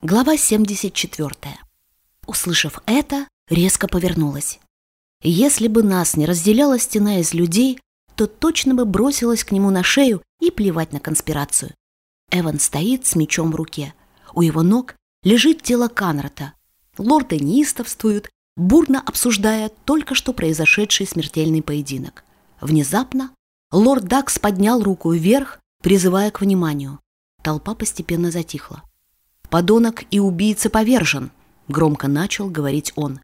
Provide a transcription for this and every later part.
Глава 74. Услышав это, резко повернулась. Если бы нас не разделяла стена из людей, то точно бы бросилась к нему на шею и плевать на конспирацию. Эван стоит с мечом в руке. У его ног лежит тело Канрата. Лорды неистовствуют, бурно обсуждая только что произошедший смертельный поединок. Внезапно лорд Дакс поднял руку вверх, призывая к вниманию. Толпа постепенно затихла. «Подонок и убийца повержен», — громко начал говорить он.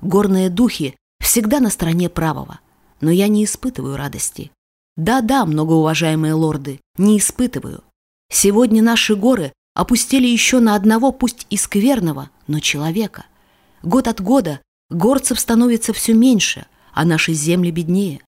«Горные духи всегда на стороне правого, но я не испытываю радости. Да-да, многоуважаемые лорды, не испытываю. Сегодня наши горы опустили еще на одного, пусть и скверного, но человека. Год от года горцев становится все меньше, а наши земли беднее.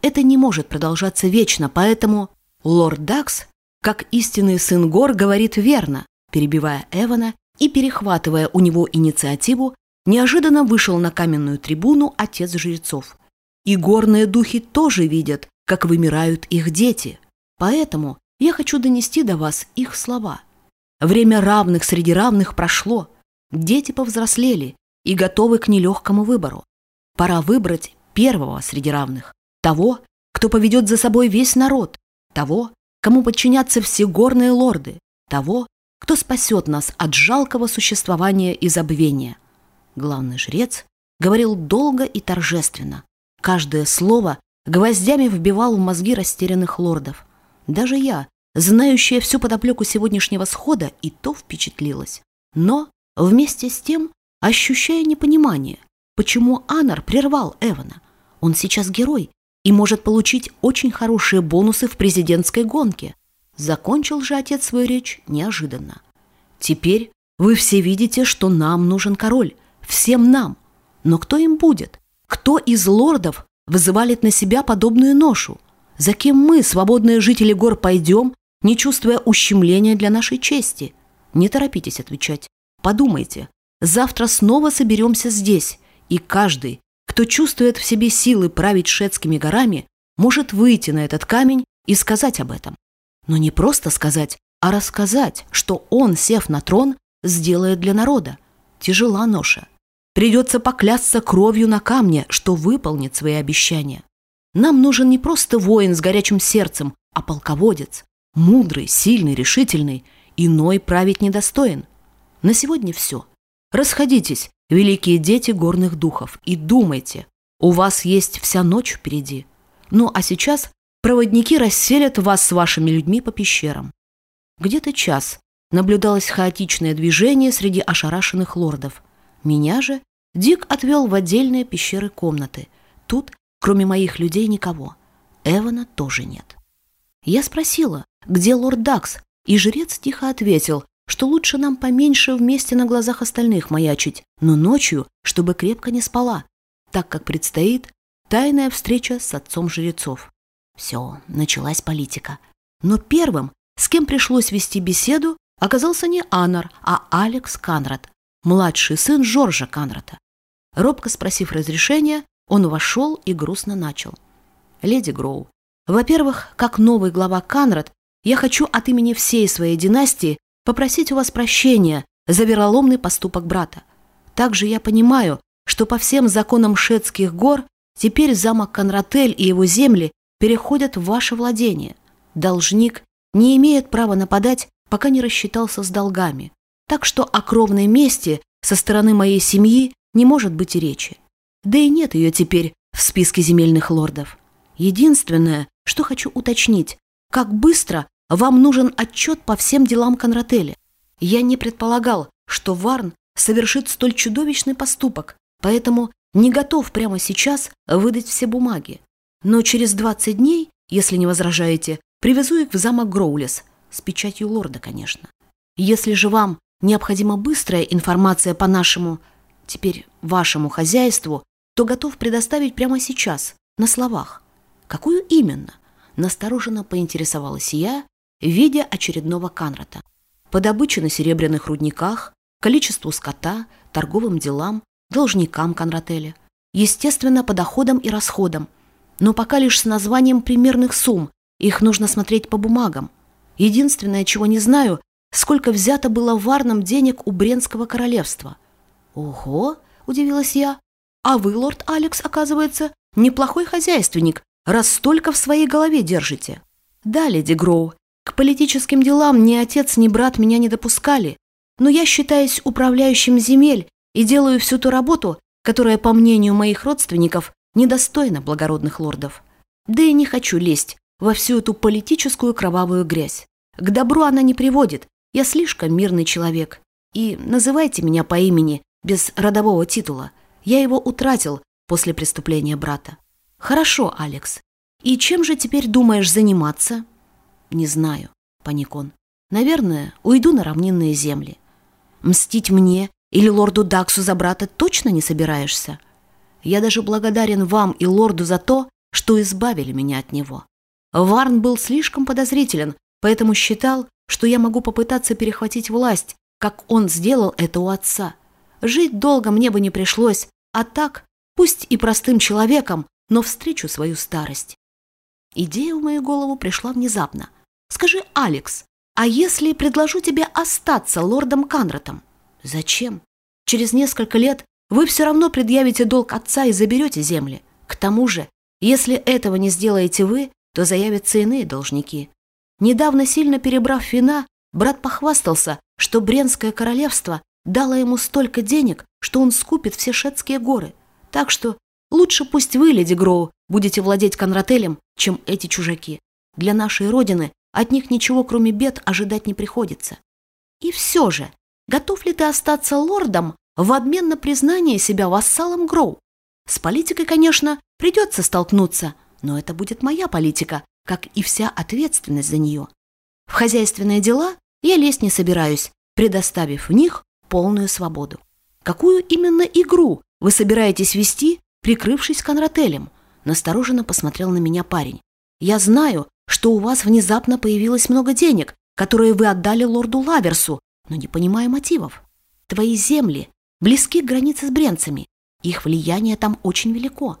Это не может продолжаться вечно, поэтому лорд Дакс, как истинный сын гор, говорит верно перебивая Эвана и перехватывая у него инициативу, неожиданно вышел на каменную трибуну отец жрецов. И горные духи тоже видят, как вымирают их дети. Поэтому я хочу донести до вас их слова. Время равных среди равных прошло, дети повзрослели и готовы к нелегкому выбору. Пора выбрать первого среди равных, того, кто поведет за собой весь народ, того, кому подчинятся все горные лорды, того, кто спасет нас от жалкого существования и забвения. Главный жрец говорил долго и торжественно. Каждое слово гвоздями вбивал в мозги растерянных лордов. Даже я, знающая всю подоплеку сегодняшнего схода, и то впечатлилась. Но вместе с тем ощущая непонимание, почему Анар прервал Эвана. Он сейчас герой и может получить очень хорошие бонусы в президентской гонке. Закончил же отец свою речь неожиданно. «Теперь вы все видите, что нам нужен король. Всем нам. Но кто им будет? Кто из лордов вызывает на себя подобную ношу? За кем мы, свободные жители гор, пойдем, не чувствуя ущемления для нашей чести? Не торопитесь отвечать. Подумайте. Завтра снова соберемся здесь, и каждый, кто чувствует в себе силы править шетскими горами, может выйти на этот камень и сказать об этом. Но не просто сказать, а рассказать, что он, сев на трон, сделает для народа. Тяжела ноша. Придется поклясться кровью на камне, что выполнит свои обещания. Нам нужен не просто воин с горячим сердцем, а полководец. Мудрый, сильный, решительный. Иной править недостоин. На сегодня все. Расходитесь, великие дети горных духов, и думайте. У вас есть вся ночь впереди. Ну а сейчас проводники расселят вас с вашими людьми по пещерам. Где-то час наблюдалось хаотичное движение среди ошарашенных лордов. Меня же Дик отвел в отдельные пещеры комнаты. Тут, кроме моих людей, никого. Эвана тоже нет. Я спросила, где лорд Дакс, и жрец тихо ответил, что лучше нам поменьше вместе на глазах остальных маячить, но ночью, чтобы крепко не спала, так как предстоит тайная встреча с отцом жрецов. Все, началась политика. Но первым, с кем пришлось вести беседу, оказался не Анар, а Алекс Канрад, младший сын Жоржа Канрата. Робко спросив разрешения, он вошел и грустно начал. «Леди Гроу, во-первых, как новый глава Канрад, я хочу от имени всей своей династии попросить у вас прощения за вероломный поступок брата. Также я понимаю, что по всем законам шетских гор теперь замок Конратель и его земли переходят в ваше владение. Должник не имеет права нападать, пока не рассчитался с долгами. Так что о кровной мести со стороны моей семьи не может быть и речи. Да и нет ее теперь в списке земельных лордов. Единственное, что хочу уточнить, как быстро вам нужен отчет по всем делам Конрателя. Я не предполагал, что Варн совершит столь чудовищный поступок, поэтому не готов прямо сейчас выдать все бумаги. Но через 20 дней, если не возражаете, привезу их в замок Гроулес, с печатью лорда, конечно. Если же вам необходима быстрая информация по нашему, теперь вашему хозяйству, то готов предоставить прямо сейчас, на словах. Какую именно? Настороженно поинтересовалась я, видя очередного Канрата. По добыче на серебряных рудниках, количеству скота, торговым делам, должникам Конрателя. Естественно, по доходам и расходам – но пока лишь с названием примерных сумм, их нужно смотреть по бумагам. Единственное, чего не знаю, сколько взято было варном денег у Бренского королевства. Ого, удивилась я. А вы, лорд Алекс, оказывается, неплохой хозяйственник, раз столько в своей голове держите. Да, леди Гроу, к политическим делам ни отец, ни брат меня не допускали, но я считаюсь управляющим земель и делаю всю ту работу, которая, по мнению моих родственников, недостойна благородных лордов. Да и не хочу лезть во всю эту политическую кровавую грязь. К добру она не приводит, я слишком мирный человек. И называйте меня по имени, без родового титула. Я его утратил после преступления брата. Хорошо, Алекс. И чем же теперь думаешь заниматься? Не знаю, паник он. Наверное, уйду на равнинные земли. Мстить мне или лорду Даксу за брата точно не собираешься? Я даже благодарен вам и лорду за то, что избавили меня от него. Варн был слишком подозрителен, поэтому считал, что я могу попытаться перехватить власть, как он сделал это у отца. Жить долго мне бы не пришлось, а так, пусть и простым человеком, но встречу свою старость. Идея в мою голову пришла внезапно. Скажи, Алекс, а если предложу тебе остаться лордом Канратом? Зачем? Через несколько лет вы все равно предъявите долг отца и заберете земли. К тому же, если этого не сделаете вы, то заявятся иные должники. Недавно, сильно перебрав вина, брат похвастался, что Бренское королевство дало ему столько денег, что он скупит все шетские горы. Так что лучше пусть вы, леди Гроу, будете владеть Конрателем, чем эти чужаки. Для нашей родины от них ничего, кроме бед, ожидать не приходится. И все же, готов ли ты остаться лордом в обмен на признание себя вассалом Гроу? С политикой, конечно, придется столкнуться, но это будет моя политика, как и вся ответственность за нее. В хозяйственные дела я лезть не собираюсь, предоставив в них полную свободу. Какую именно игру вы собираетесь вести, прикрывшись Конрателем? Настороженно посмотрел на меня парень. Я знаю, что у вас внезапно появилось много денег, которые вы отдали лорду Лаверсу, но не понимаю мотивов. Твои земли близки к границе с бренцами. Их влияние там очень велико.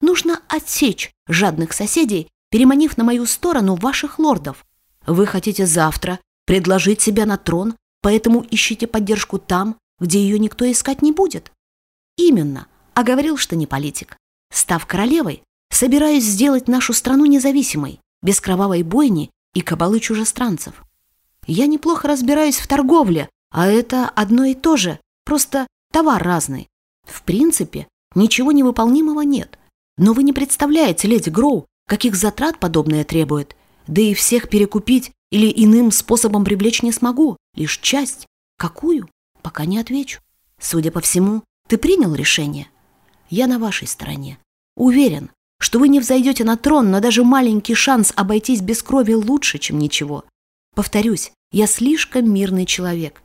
Нужно отсечь жадных соседей, переманив на мою сторону ваших лордов. Вы хотите завтра предложить себя на трон, поэтому ищите поддержку там, где ее никто искать не будет. Именно, а говорил, что не политик. Став королевой, собираюсь сделать нашу страну независимой, без кровавой бойни и кабалы чужестранцев. Я неплохо разбираюсь в торговле, а это одно и то же, просто товар разный. В принципе, ничего невыполнимого нет. Но вы не представляете, леди Гроу, каких затрат подобное требует. Да и всех перекупить или иным способом привлечь не смогу, лишь часть. Какую? Пока не отвечу. Судя по всему, ты принял решение. Я на вашей стороне. Уверен, что вы не взойдете на трон, но даже маленький шанс обойтись без крови лучше, чем ничего. Повторюсь, я слишком мирный человек.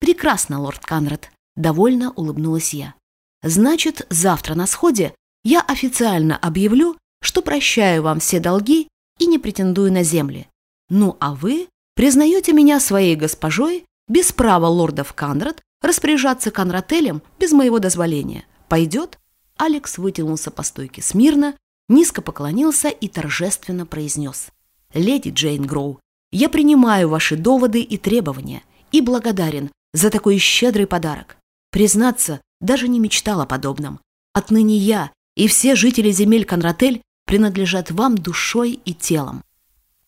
Прекрасно, лорд Канрад, довольно улыбнулась я. Значит, завтра на сходе я официально объявлю, что прощаю вам все долги и не претендую на земли. Ну а вы признаете меня своей госпожой без права лордов Канрад распоряжаться Конрателем без моего дозволения. Пойдет? Алекс вытянулся по стойке смирно, низко поклонился и торжественно произнес. «Леди Джейн Гроу, я принимаю ваши доводы и требования и благодарен за такой щедрый подарок. Признаться, даже не мечтал о подобном. Отныне я и все жители земель Конратель принадлежат вам душой и телом.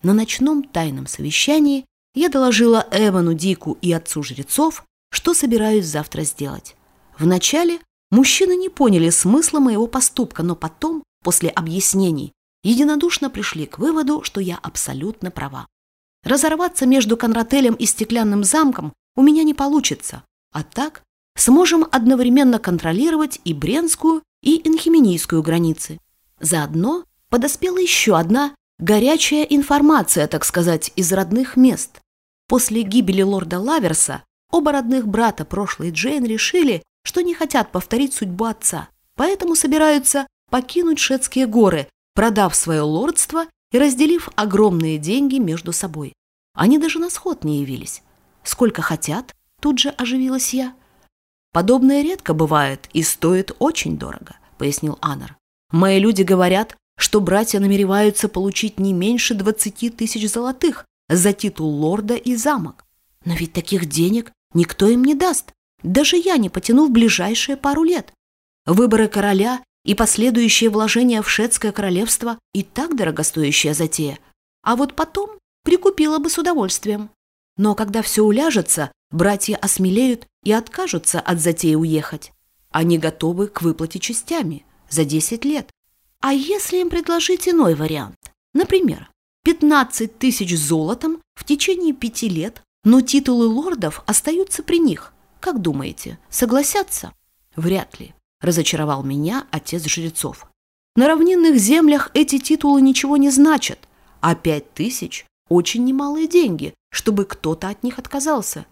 На ночном тайном совещании я доложила Эвану Дику и отцу жрецов, что собираюсь завтра сделать. Вначале мужчины не поняли смысла моего поступка, но потом, после объяснений, единодушно пришли к выводу, что я абсолютно права. Разорваться между Конрателем и Стеклянным замком у меня не получится, а так сможем одновременно контролировать и Бренскую, и Инхименийскую границы. Заодно подоспела еще одна горячая информация, так сказать, из родных мест. После гибели лорда Лаверса оба родных брата прошлой Джейн решили, что не хотят повторить судьбу отца, поэтому собираются покинуть Шетские горы, продав свое лордство и разделив огромные деньги между собой. Они даже на сход не явились. Сколько хотят, тут же оживилась я. Подобное редко бывает и стоит очень дорого, пояснил Анар. Мои люди говорят, что братья намереваются получить не меньше двадцати тысяч золотых за титул лорда и замок. Но ведь таких денег никто им не даст. Даже я не потяну в ближайшие пару лет. Выборы короля и последующее вложение в шведское королевство и так дорогостоящая затея. А вот потом прикупила бы с удовольствием. Но когда все уляжется, братья осмелеют и откажутся от затеи уехать. Они готовы к выплате частями за 10 лет. А если им предложить иной вариант? Например, 15 тысяч золотом в течение пяти лет, но титулы лордов остаются при них. Как думаете, согласятся? Вряд ли, разочаровал меня отец жрецов. На равнинных землях эти титулы ничего не значат, а пять тысяч – очень немалые деньги, чтобы кто-то от них отказался.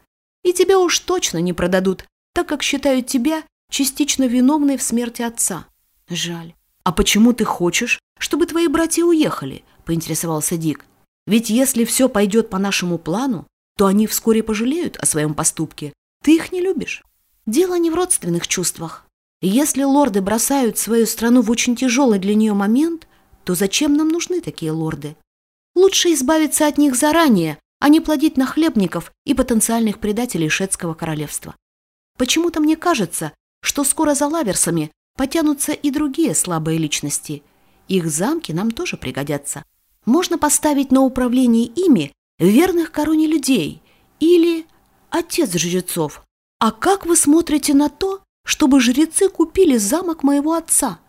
И тебя уж точно не продадут, так как считают тебя частично виновной в смерти отца. Жаль. А почему ты хочешь, чтобы твои братья уехали? Поинтересовался Дик. Ведь если все пойдет по нашему плану, то они вскоре пожалеют о своем поступке. Ты их не любишь. Дело не в родственных чувствах. Если лорды бросают свою страну в очень тяжелый для нее момент, то зачем нам нужны такие лорды? Лучше избавиться от них заранее, а не плодить нахлебников и потенциальных предателей шведского королевства. Почему-то мне кажется, что скоро за лаверсами потянутся и другие слабые личности. Их замки нам тоже пригодятся. Можно поставить на управление ими верных короне людей или отец жрецов. А как вы смотрите на то, чтобы жрецы купили замок моего отца?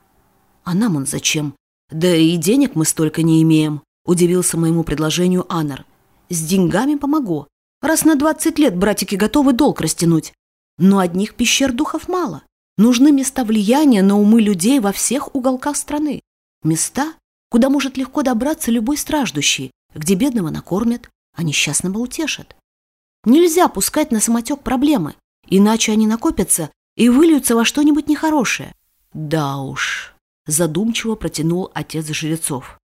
А нам он зачем? Да и денег мы столько не имеем, удивился моему предложению Анар. С деньгами помогу. Раз на двадцать лет братики готовы долг растянуть. Но одних пещер духов мало. Нужны места влияния на умы людей во всех уголках страны. Места, куда может легко добраться любой страждущий, где бедного накормят, а несчастного утешат. Нельзя пускать на самотек проблемы, иначе они накопятся и выльются во что-нибудь нехорошее. Да уж, задумчиво протянул отец жрецов.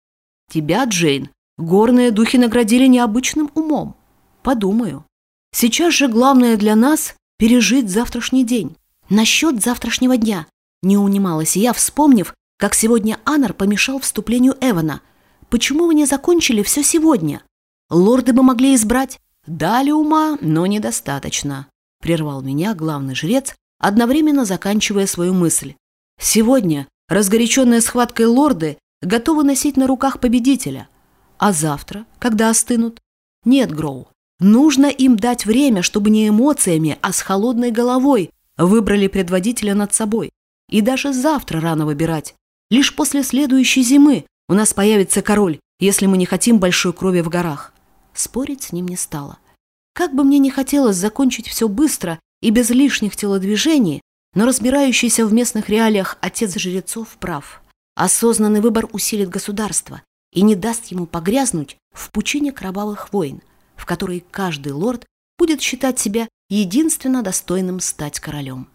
Тебя, Джейн, горные духи наградили необычным умом. Подумаю. Сейчас же главное для нас – пережить завтрашний день. Насчет завтрашнего дня. Не унималась я, вспомнив, как сегодня Анар помешал вступлению Эвана. Почему вы не закончили все сегодня? Лорды бы могли избрать. Дали ума, но недостаточно. Прервал меня главный жрец, одновременно заканчивая свою мысль. Сегодня разгоряченные схваткой лорды готовы носить на руках победителя. А завтра, когда остынут? Нет, Гроу, нужно им дать время, чтобы не эмоциями, а с холодной головой выбрали предводителя над собой. И даже завтра рано выбирать. Лишь после следующей зимы у нас появится король, если мы не хотим большой крови в горах. Спорить с ним не стало. Как бы мне не хотелось закончить все быстро и без лишних телодвижений, но разбирающийся в местных реалиях отец жрецов прав. Осознанный выбор усилит государство и не даст ему погрязнуть в пучине кровавых войн, в которой каждый лорд будет считать себя единственно достойным стать королем.